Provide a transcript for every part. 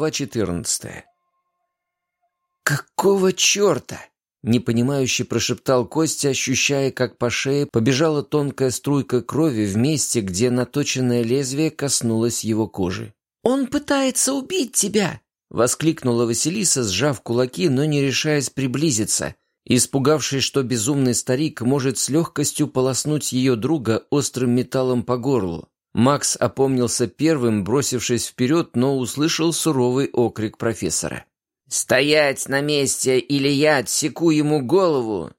Глава 14 «Какого черта?» — непонимающе прошептал Костя, ощущая, как по шее побежала тонкая струйка крови в месте, где наточенное лезвие коснулось его кожи. «Он пытается убить тебя!» — воскликнула Василиса, сжав кулаки, но не решаясь приблизиться, испугавшись, что безумный старик может с легкостью полоснуть ее друга острым металлом по горлу. Макс опомнился первым, бросившись вперед, но услышал суровый окрик профессора. «Стоять на месте, или я отсеку ему голову!»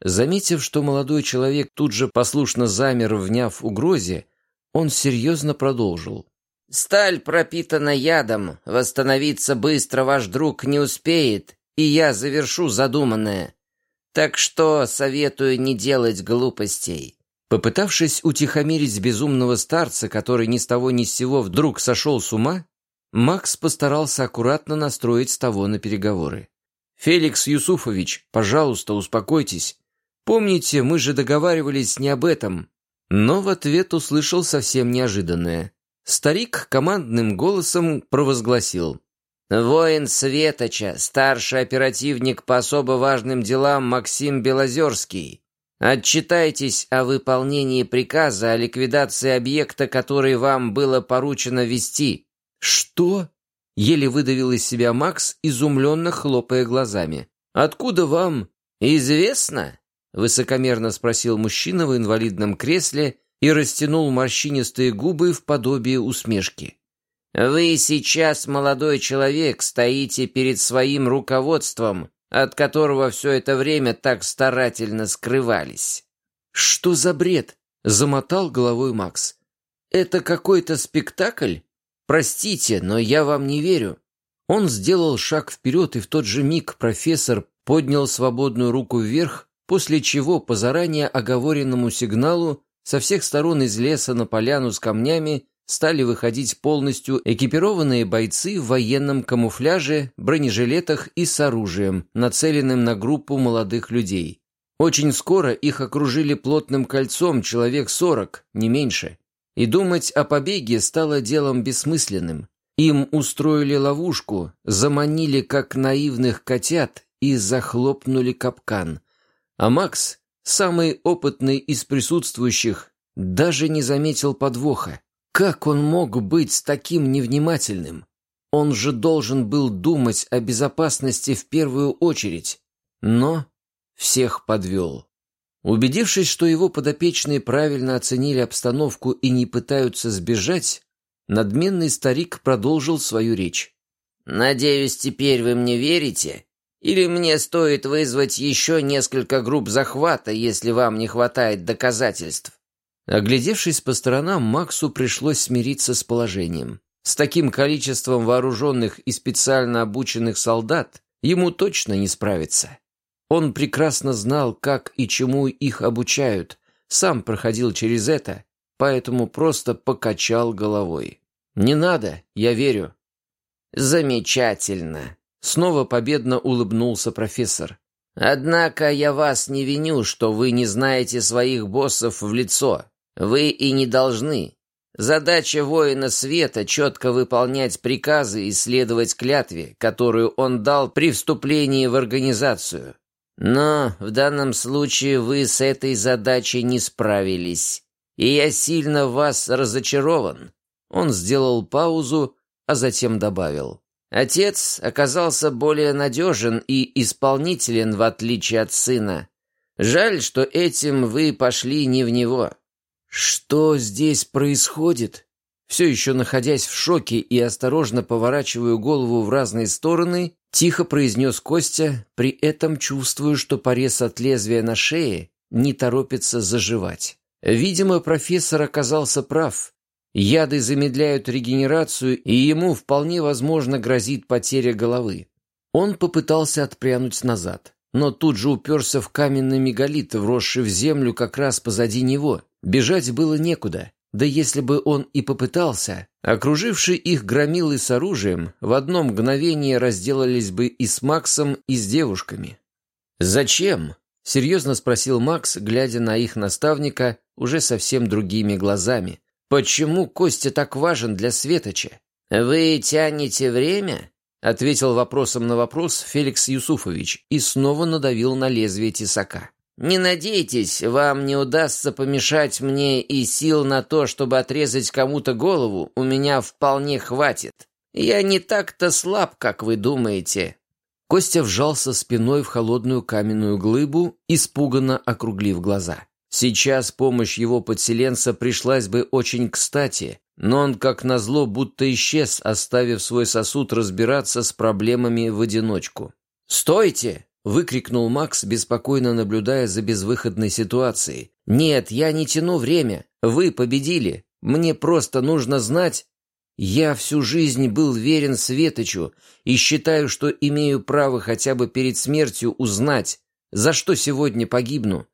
Заметив, что молодой человек тут же послушно замер, вняв угрозе, он серьезно продолжил. «Сталь пропитана ядом, восстановиться быстро ваш друг не успеет, и я завершу задуманное. Так что советую не делать глупостей». Попытавшись утихомирить безумного старца, который ни с того ни с сего вдруг сошел с ума, Макс постарался аккуратно настроить того на переговоры. «Феликс Юсуфович, пожалуйста, успокойтесь. Помните, мы же договаривались не об этом». Но в ответ услышал совсем неожиданное. Старик командным голосом провозгласил. «Воин Светоча, старший оперативник по особо важным делам Максим Белозерский. Отчитайтесь о выполнении приказа о ликвидации объекта, который вам было поручено вести». «Что?» — еле выдавил из себя Макс, изумленно хлопая глазами. «Откуда вам?» «Известно?» — высокомерно спросил мужчина в инвалидном кресле и растянул морщинистые губы в подобие усмешки. «Вы сейчас, молодой человек, стоите перед своим руководством, от которого все это время так старательно скрывались. «Что за бред?» — замотал головой Макс. «Это какой-то спектакль? Простите, но я вам не верю». Он сделал шаг вперед, и в тот же миг профессор поднял свободную руку вверх, после чего по заранее оговоренному сигналу со всех сторон из леса на поляну с камнями стали выходить полностью экипированные бойцы в военном камуфляже, бронежилетах и с оружием, нацеленным на группу молодых людей. Очень скоро их окружили плотным кольцом человек сорок, не меньше. И думать о побеге стало делом бессмысленным. Им устроили ловушку, заманили как наивных котят и захлопнули капкан. А Макс, самый опытный из присутствующих, даже не заметил подвоха. Как он мог быть таким невнимательным? Он же должен был думать о безопасности в первую очередь. Но всех подвел. Убедившись, что его подопечные правильно оценили обстановку и не пытаются сбежать, надменный старик продолжил свою речь. «Надеюсь, теперь вы мне верите? Или мне стоит вызвать еще несколько групп захвата, если вам не хватает доказательств?» Оглядевшись по сторонам, Максу пришлось смириться с положением. С таким количеством вооруженных и специально обученных солдат ему точно не справиться. Он прекрасно знал, как и чему их обучают, сам проходил через это, поэтому просто покачал головой. «Не надо, я верю». «Замечательно», — снова победно улыбнулся профессор. «Однако я вас не виню, что вы не знаете своих боссов в лицо. Вы и не должны. Задача воина света — четко выполнять приказы и следовать клятве, которую он дал при вступлении в организацию. Но в данном случае вы с этой задачей не справились. И я сильно вас разочарован. Он сделал паузу, а затем добавил. Отец оказался более надежен и исполнителен, в отличие от сына. Жаль, что этим вы пошли не в него. «Что здесь происходит?» Все еще находясь в шоке и осторожно поворачивая голову в разные стороны, тихо произнес Костя, при этом чувствуя, что порез от лезвия на шее не торопится заживать. Видимо, профессор оказался прав. Яды замедляют регенерацию, и ему вполне возможно грозит потеря головы. Он попытался отпрянуть назад, но тут же уперся в каменный мегалит, вросший в землю как раз позади него. Бежать было некуда, да если бы он и попытался, окруживший их громилы с оружием в одно мгновение разделались бы и с Максом, и с девушками. «Зачем?» — серьезно спросил Макс, глядя на их наставника уже совсем другими глазами. «Почему Костя так важен для Светоча? «Вы тянете время?» — ответил вопросом на вопрос Феликс Юсуфович и снова надавил на лезвие тесака. «Не надейтесь, вам не удастся помешать мне и сил на то, чтобы отрезать кому-то голову, у меня вполне хватит. Я не так-то слаб, как вы думаете». Костя вжался спиной в холодную каменную глыбу, испуганно округлив глаза. Сейчас помощь его подселенца пришлась бы очень кстати, но он, как назло, будто исчез, оставив свой сосуд разбираться с проблемами в одиночку. «Стойте!» — выкрикнул Макс, беспокойно наблюдая за безвыходной ситуацией. «Нет, я не тяну время. Вы победили. Мне просто нужно знать...» «Я всю жизнь был верен Светочу и считаю, что имею право хотя бы перед смертью узнать, за что сегодня погибну.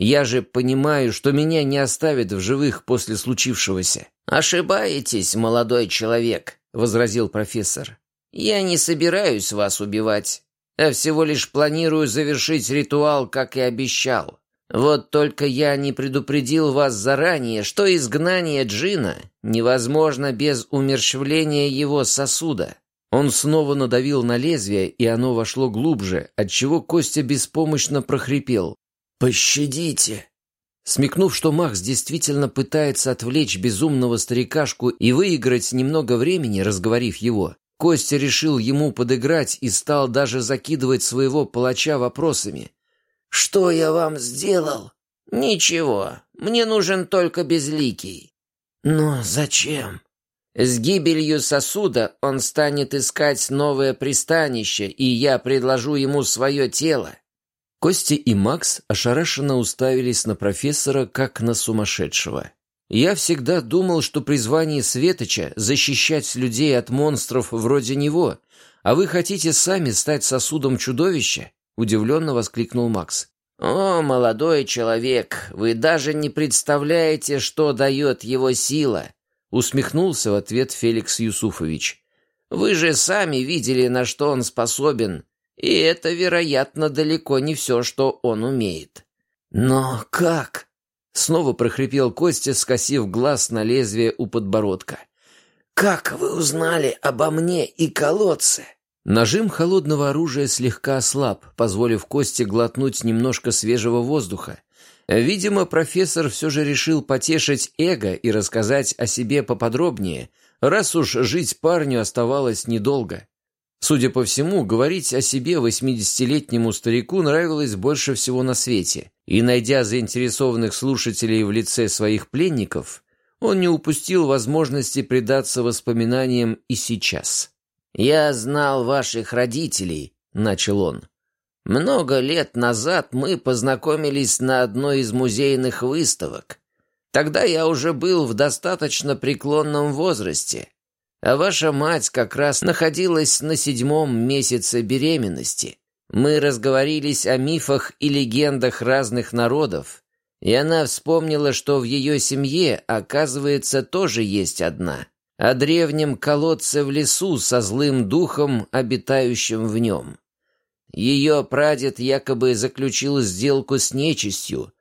Я же понимаю, что меня не оставят в живых после случившегося». «Ошибаетесь, молодой человек», — возразил профессор. «Я не собираюсь вас убивать, а всего лишь планирую завершить ритуал, как и обещал. Вот только я не предупредил вас заранее, что изгнание Джина невозможно без умерщвления его сосуда». Он снова надавил на лезвие, и оно вошло глубже, отчего Костя беспомощно прохрипел. «Пощадите!» Смекнув, что Макс действительно пытается отвлечь безумного старикашку и выиграть немного времени, разговорив его, Костя решил ему подыграть и стал даже закидывать своего палача вопросами. «Что я вам сделал?» «Ничего, мне нужен только безликий». «Но зачем?» «С гибелью сосуда он станет искать новое пристанище, и я предложу ему свое тело. Костя и Макс ошарашенно уставились на профессора, как на сумасшедшего. «Я всегда думал, что призвание Светоча — защищать людей от монстров вроде него, а вы хотите сами стать сосудом чудовища?» — удивленно воскликнул Макс. «О, молодой человек, вы даже не представляете, что дает его сила!» — усмехнулся в ответ Феликс Юсуфович. «Вы же сами видели, на что он способен, и это, вероятно, далеко не все, что он умеет. «Но как?» — снова прохрипел Костя, скосив глаз на лезвие у подбородка. «Как вы узнали обо мне и колодце?» Нажим холодного оружия слегка ослаб, позволив Косте глотнуть немножко свежего воздуха. Видимо, профессор все же решил потешить эго и рассказать о себе поподробнее, раз уж жить парню оставалось недолго. Судя по всему, говорить о себе восьмидесятилетнему старику нравилось больше всего на свете, и, найдя заинтересованных слушателей в лице своих пленников, он не упустил возможности предаться воспоминаниям и сейчас. «Я знал ваших родителей», — начал он. «Много лет назад мы познакомились на одной из музейных выставок. Тогда я уже был в достаточно преклонном возрасте, а ваша мать как раз находилась на седьмом месяце беременности. Мы разговорились о мифах и легендах разных народов, и она вспомнила, что в ее семье, оказывается, тоже есть одна, о древнем колодце в лесу со злым духом, обитающим в нем. Ее прадед якобы заключил сделку с нечистью,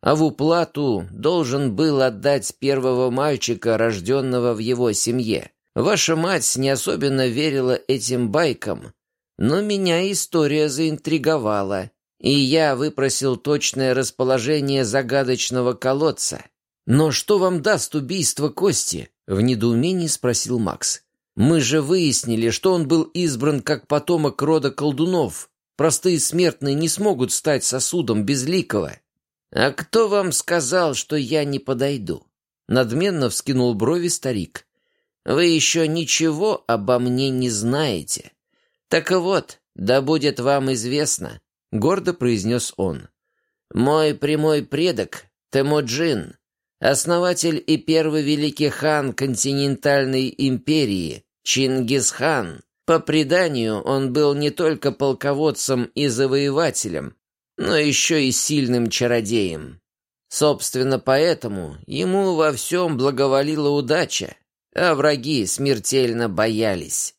а в уплату должен был отдать первого мальчика, рожденного в его семье. Ваша мать не особенно верила этим байкам, но меня история заинтриговала, и я выпросил точное расположение загадочного колодца. «Но что вам даст убийство Кости?» — в недоумении спросил Макс. «Мы же выяснили, что он был избран как потомок рода колдунов. Простые смертные не смогут стать сосудом безликого». «А кто вам сказал, что я не подойду?» Надменно вскинул брови старик. Вы еще ничего обо мне не знаете. Так вот, да будет вам известно, — гордо произнес он. Мой прямой предок Темуджин, основатель и первый великий хан континентальной империи, Чингисхан. По преданию, он был не только полководцем и завоевателем, но еще и сильным чародеем. Собственно, поэтому ему во всем благоволила удача, а враги смертельно боялись.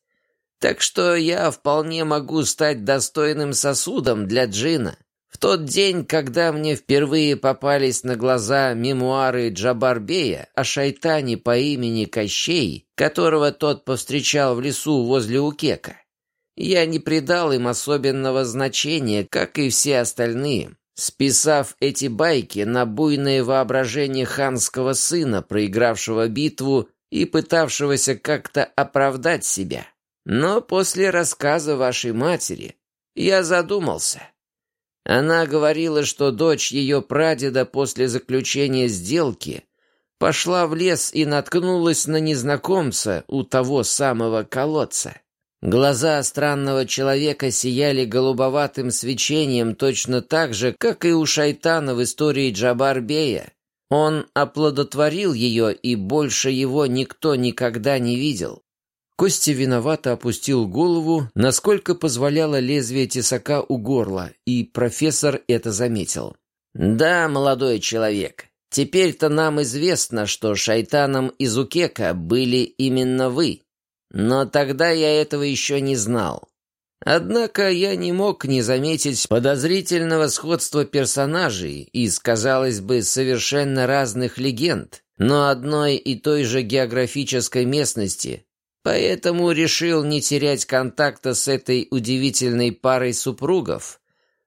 Так что я вполне могу стать достойным сосудом для Джина. В тот день, когда мне впервые попались на глаза мемуары Джабарбея о шайтане по имени Кощей, которого тот повстречал в лесу возле Укека, я не придал им особенного значения, как и все остальные, списав эти байки на буйное воображение ханского сына, проигравшего битву и пытавшегося как-то оправдать себя. Но после рассказа вашей матери я задумался. Она говорила, что дочь ее прадеда после заключения сделки пошла в лес и наткнулась на незнакомца у того самого колодца. Глаза странного человека сияли голубоватым свечением точно так же, как и у шайтана в истории Джабар-бея. Он оплодотворил ее, и больше его никто никогда не видел. Костя виновато опустил голову, насколько позволяло лезвие тесака у горла, и профессор это заметил. «Да, молодой человек, теперь-то нам известно, что шайтаном из Укека были именно вы. Но тогда я этого еще не знал. Однако я не мог не заметить подозрительного сходства персонажей из, казалось бы, совершенно разных легенд, но одной и той же географической местности, Поэтому решил не терять контакта с этой удивительной парой супругов,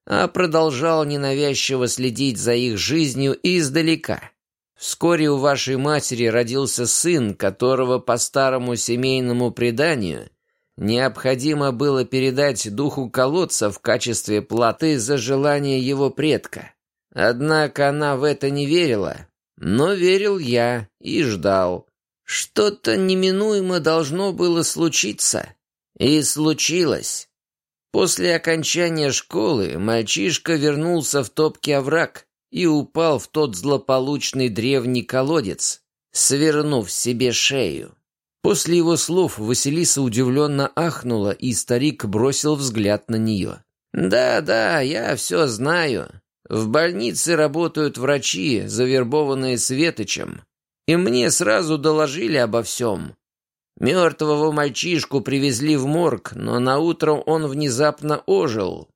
а продолжал ненавязчиво следить за их жизнью издалека. Вскоре у вашей матери родился сын, которого по старому семейному преданию необходимо было передать духу колодца в качестве платы за желание его предка. Однако она в это не верила, но верил я и ждал. Что-то неминуемо должно было случиться. И случилось. После окончания школы мальчишка вернулся в топкий овраг и упал в тот злополучный древний колодец, свернув себе шею. После его слов Василиса удивленно ахнула, и старик бросил взгляд на нее. «Да-да, я все знаю. В больнице работают врачи, завербованные Светочем. И мне сразу доложили обо всем. Мертвого мальчишку привезли в морг, но наутро он внезапно ожил.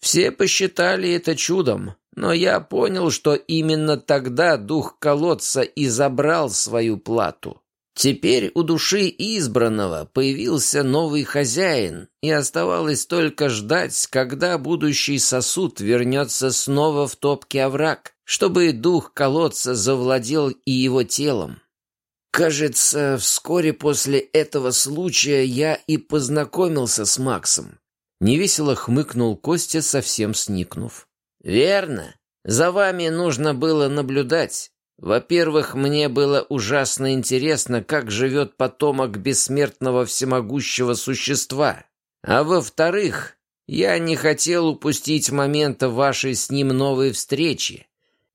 Все посчитали это чудом, но я понял, что именно тогда дух колодца и забрал свою плату. Теперь у души избранного появился новый хозяин, и оставалось только ждать, когда будущий сосуд вернется снова в топкий овраг чтобы дух колодца завладел и его телом. Кажется, вскоре после этого случая я и познакомился с Максом. Невесело хмыкнул Костя, совсем сникнув. «Верно. За вами нужно было наблюдать. Во-первых, мне было ужасно интересно, как живет потомок бессмертного всемогущего существа. А во-вторых, я не хотел упустить момента вашей с ним новой встречи.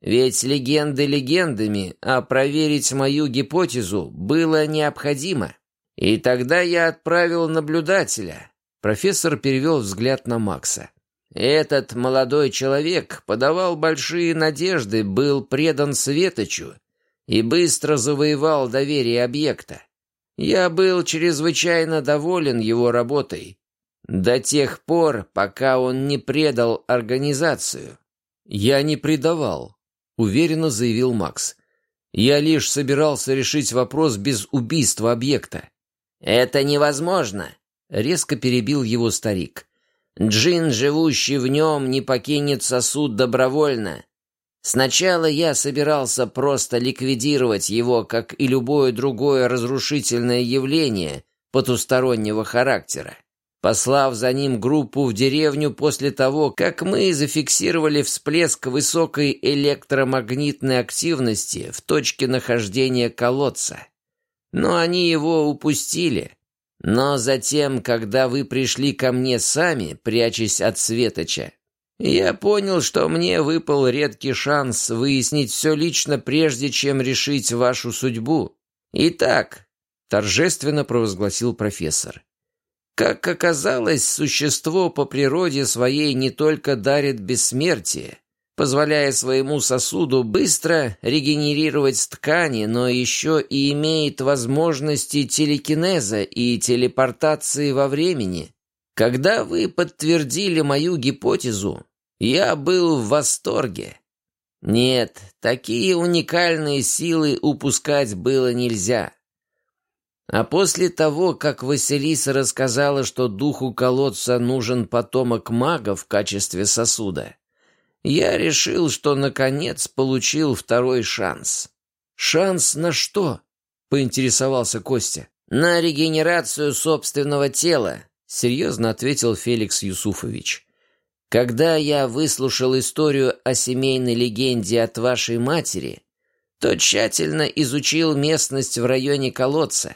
Ведь легенды легендами, а проверить мою гипотезу было необходимо. И тогда я отправил наблюдателя. Профессор перевел взгляд на Макса. Этот молодой человек подавал большие надежды, был предан Светочу и быстро завоевал доверие объекта. Я был чрезвычайно доволен его работой, до тех пор, пока он не предал организацию. Я не предавал, уверенно заявил Макс. «Я лишь собирался решить вопрос без убийства объекта». «Это невозможно», — резко перебил его старик. «Джин, живущий в нем, не покинет сосуд добровольно. Сначала я собирался просто ликвидировать его, как и любое другое разрушительное явление потустороннего характера послав за ним группу в деревню после того, как мы зафиксировали всплеск высокой электромагнитной активности в точке нахождения колодца. Но они его упустили. Но затем, когда вы пришли ко мне сами, прячась от Светоча, я понял, что мне выпал редкий шанс выяснить все лично, прежде чем решить вашу судьбу. Итак, торжественно провозгласил профессор, как оказалось, существо по природе своей не только дарит бессмертие, позволяя своему сосуду быстро регенерировать ткани, но еще и имеет возможности телекинеза и телепортации во времени. Когда вы подтвердили мою гипотезу, Я был в восторге. Нет, такие уникальные силы упускать было нельзя. А после того, как Василиса рассказала, что духу колодца нужен потомок мага в качестве сосуда, я решил, что наконец получил второй шанс. «Шанс на что?» — поинтересовался Костя. «На регенерацию собственного тела», — серьезно ответил Феликс Юсуфович. «Когда я выслушал историю о семейной легенде от вашей матери, то тщательно изучил местность в районе колодца.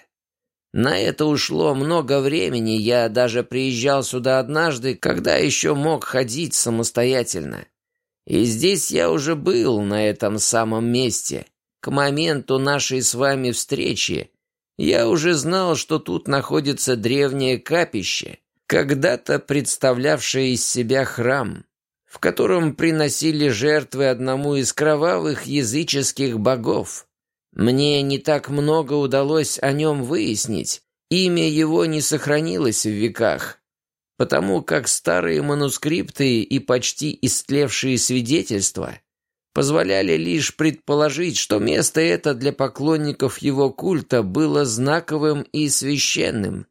На это ушло много времени, я даже приезжал сюда однажды, когда еще мог ходить самостоятельно. И здесь я уже был, на этом самом месте. К моменту нашей с вами встречи я уже знал, что тут находится древнее капище, когда-то представлявшее из себя храм, в котором приносили жертвы одному из кровавых языческих богов. Мне не так много удалось о нем выяснить, имя его не сохранилось в веках, потому как старые манускрипты и почти истлевшие свидетельства позволяли лишь предположить, что место это для поклонников его культа было знаковым и священным.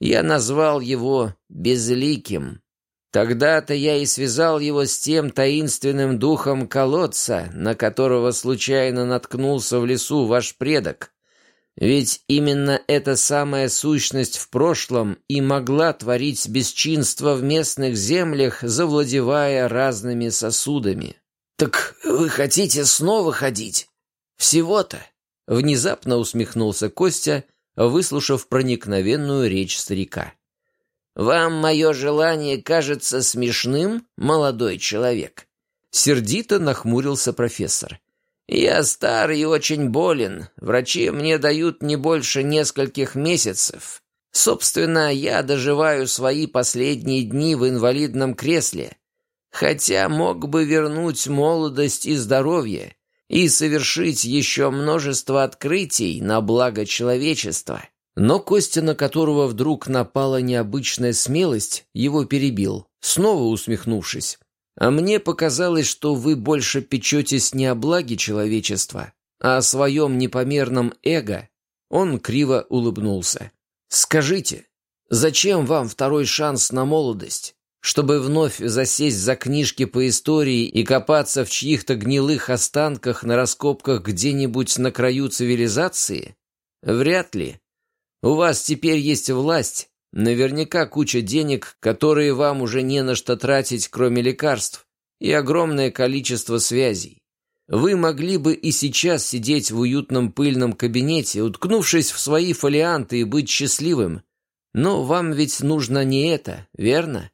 Я назвал его «безликим». Тогда-то я и связал его с тем таинственным духом колодца, на которого случайно наткнулся в лесу ваш предок. Ведь именно эта самая сущность в прошлом и могла творить бесчинство в местных землях, завладевая разными сосудами. «Так вы хотите снова ходить? Всего-то?» Внезапно усмехнулся Костя, выслушав проникновенную речь старика. «Вам мое желание кажется смешным, молодой человек?» Сердито нахмурился профессор. «Я стар и очень болен. Врачи мне дают не больше нескольких месяцев. Собственно, я доживаю свои последние дни в инвалидном кресле, хотя мог бы вернуть молодость и здоровье и совершить еще множество открытий на благо человечества». Но Костя, на которого вдруг напала необычная смелость, его перебил, снова усмехнувшись. «А мне показалось, что вы больше печетесь не о благе человечества, а о своем непомерном эго». Он криво улыбнулся. «Скажите, зачем вам второй шанс на молодость? Чтобы вновь засесть за книжки по истории и копаться в чьих-то гнилых останках на раскопках где-нибудь на краю цивилизации? Вряд ли. У вас теперь есть власть, наверняка куча денег, которые вам уже не на что тратить, кроме лекарств, и огромное количество связей. Вы могли бы и сейчас сидеть в уютном пыльном кабинете, уткнувшись в свои фолианты и быть счастливым. Но вам ведь нужно не это, верно?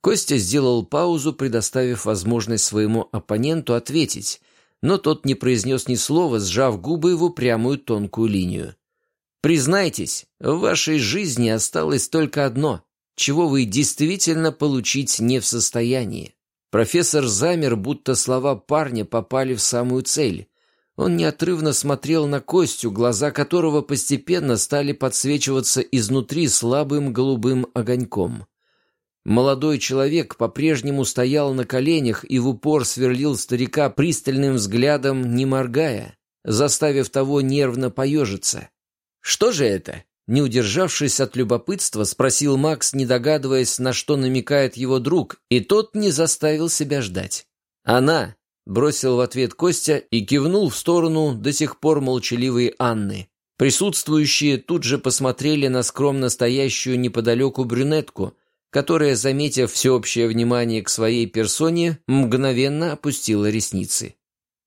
Костя сделал паузу, предоставив возможность своему оппоненту ответить, но тот не произнес ни слова, сжав губы в упрямую тонкую линию. Признайтесь, в вашей жизни осталось только одно, чего вы действительно получить не в состоянии. Профессор замер, будто слова парня попали в самую цель. Он неотрывно смотрел на Костю, глаза которого постепенно стали подсвечиваться изнутри слабым голубым огоньком. Молодой человек по-прежнему стоял на коленях и в упор сверлил старика пристальным взглядом, не моргая, заставив того нервно поежиться. «Что же это?» Не удержавшись от любопытства, спросил Макс, не догадываясь, на что намекает его друг, и тот не заставил себя ждать. «Она!» — бросил в ответ Костя и кивнул в сторону до сих пор молчаливой Анны. Присутствующие тут же посмотрели на скромно стоящую неподалеку брюнетку, которая, заметив всеобщее внимание к своей персоне, мгновенно опустила ресницы.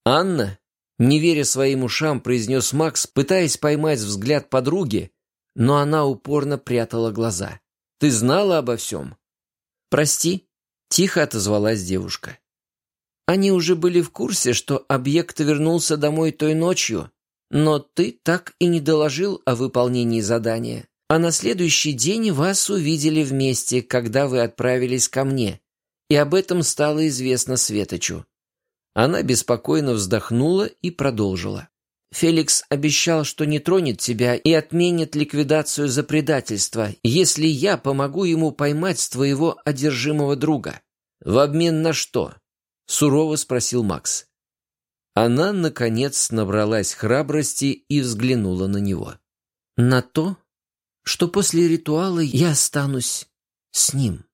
«Анна?» Не веря своим ушам, произнес Макс, пытаясь поймать взгляд подруги, но она упорно прятала глаза. «Ты знала обо всем?» «Прости», — тихо отозвалась девушка. «Они уже были в курсе, что объект вернулся домой той ночью, но ты так и не доложил о выполнении задания. А на следующий день вас увидели вместе, когда вы отправились ко мне, и об этом стало известно Светочу. Она беспокойно вздохнула и продолжила. «Феликс обещал, что не тронет тебя и отменит ликвидацию за предательство, если я помогу ему поймать твоего одержимого друга. В обмен на что? Сурово спросил Макс. Она, наконец, набралась храбрости и взглянула на него. «На то, что после ритуала я останусь с ним».